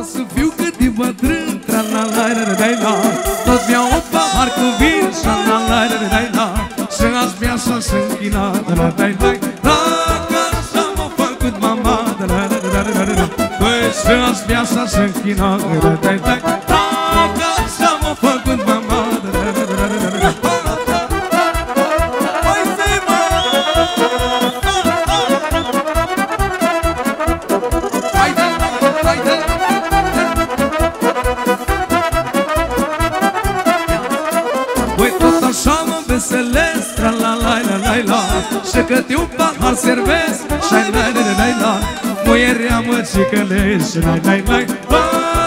Ca să fiu cât de bătrân Tra-la-la-ra-ra-la Tot mi-au o pahar cu vin Tra-la-la-ra-la Să azi mi-a să se închina Tra-la-la-la Dacă așa m-a făcut mama Tra-la-la-ra-ra-ra Păi să azi mi-a să se închina Tra-la-la-la așa mă veselesc Tra la la la la la Și că te un pahar servesc Șai la la la la la Muierea mă cicălești La la la la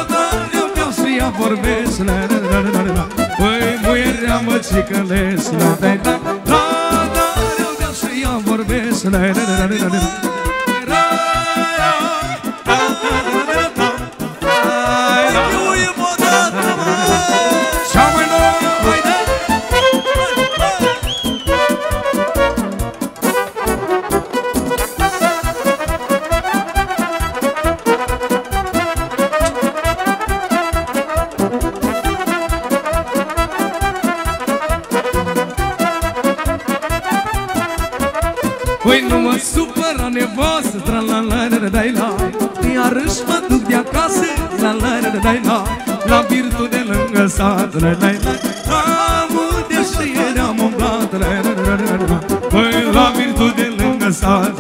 la Eu vreau să ea vorbesc La la la la la la Băi, muierea mă cicălești La la la la la Eu vreau să ea vorbesc La la la la la la mă supăra nevastă Tra la la la la la. La Iarăși mă duc de acasă La la la la la la. La virtul de lângă sat La la la. Am unde și ieri am umblat La la la la la la Păi la virtul de lângă sat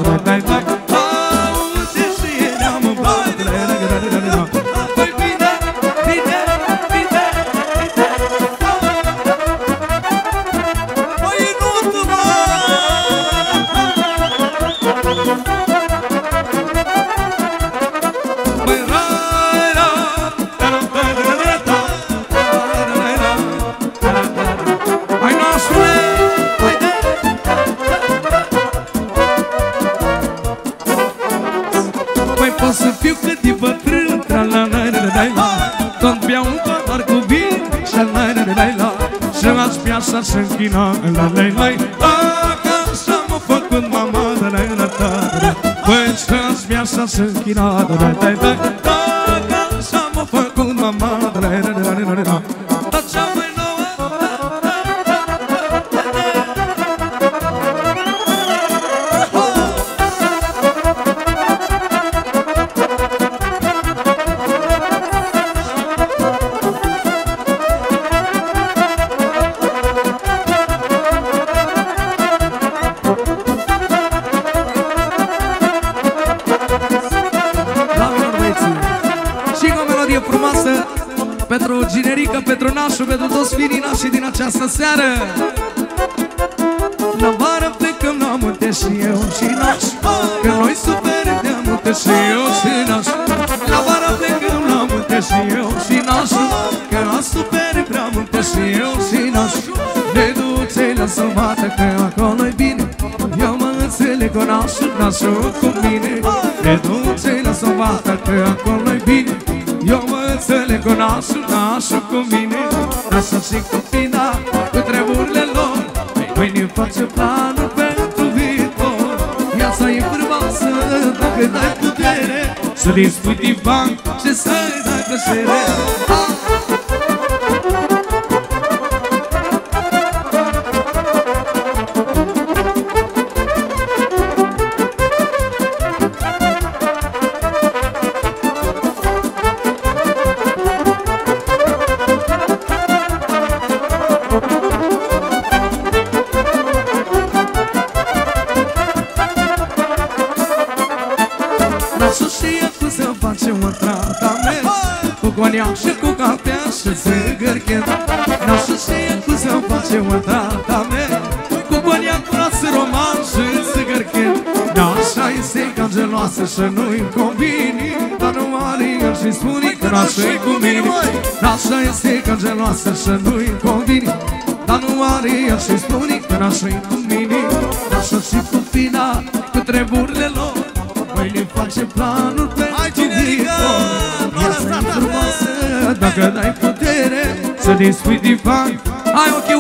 fiu cât de bătrân Tra la la la la la Tot beau un pahar cu vin Și la la la la la Și aș bea să-și închina La la la la Că așa m-a făcut mama La la la la la Păi și aș bea să-și închina La la la la la Că așa m-a făcut mama La la la la la la melodie frumoasă Pentru Ginerică, pentru Nașu, pentru toți firii nașii din această seară. La vară plecăm la munte și eu și Naș Că noi superim de munte și eu și Naș. La vară plecăm la munte și eu și Naș Că la superim prea munte și eu și Naș. Ne duce la sumată că acolo-i bine. Eu mă înțeleg cu nașul, nașul cu mine Ne duce la sumată că acolo-i bine Eu mă înțeleg cu nașul, nașul cu mine. Nașul și cu fina, cu treburile lor. Noi ne facem planul pentru viitor. Viața e frumoasă dacă dai putere. Să dispui din bani și să-i dai plăcere goneau și cu cafea și țigări cheta N-au și știe cum să face mă tata mea Cu goneau curață roman și țigări cheta Da, așa este cam geloasă și nu-i combini Dar nu aligă și spune că n-așa-i cu mine Da, așa este cam geloasă și nu-i combini Dar nu aligă și spune că n-așa-i cu mine Așa și cu fina, cu treburile lor. Mâine face planul pentru viitor. Ia să-i dacă n-ai putere să dispui din fac Ai ochii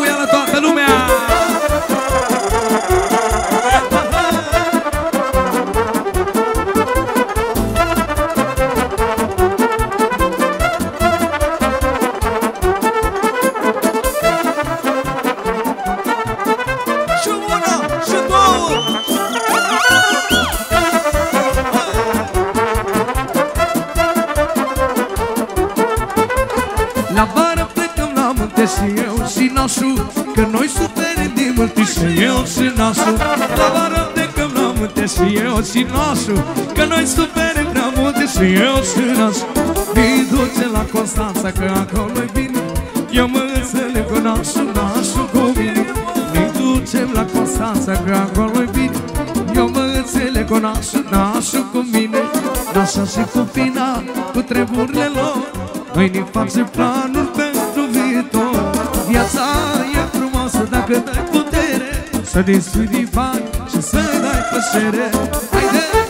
și eu și nașul Că noi suferim din multe și eu și nașul La vară plecăm la munte și eu și nașul Că noi suferim prea multe și eu și nașul Mi duce la Constanța că acolo-i bine Eu mă înțeleg cu nașul, nașul cu mine. Mi ducem la Constanța că acolo-i bine Eu mă înțeleg cu nașul, nașul cu mine. Nașa și cu Pina, cu treburile lor. Noi ne facem planuri pentru viitor Viața e frumoasă dacă dai putere Să desfidi bani și să dai plăcere Haide!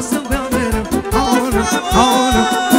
să-mi dea mereu. Aoleu, aoleu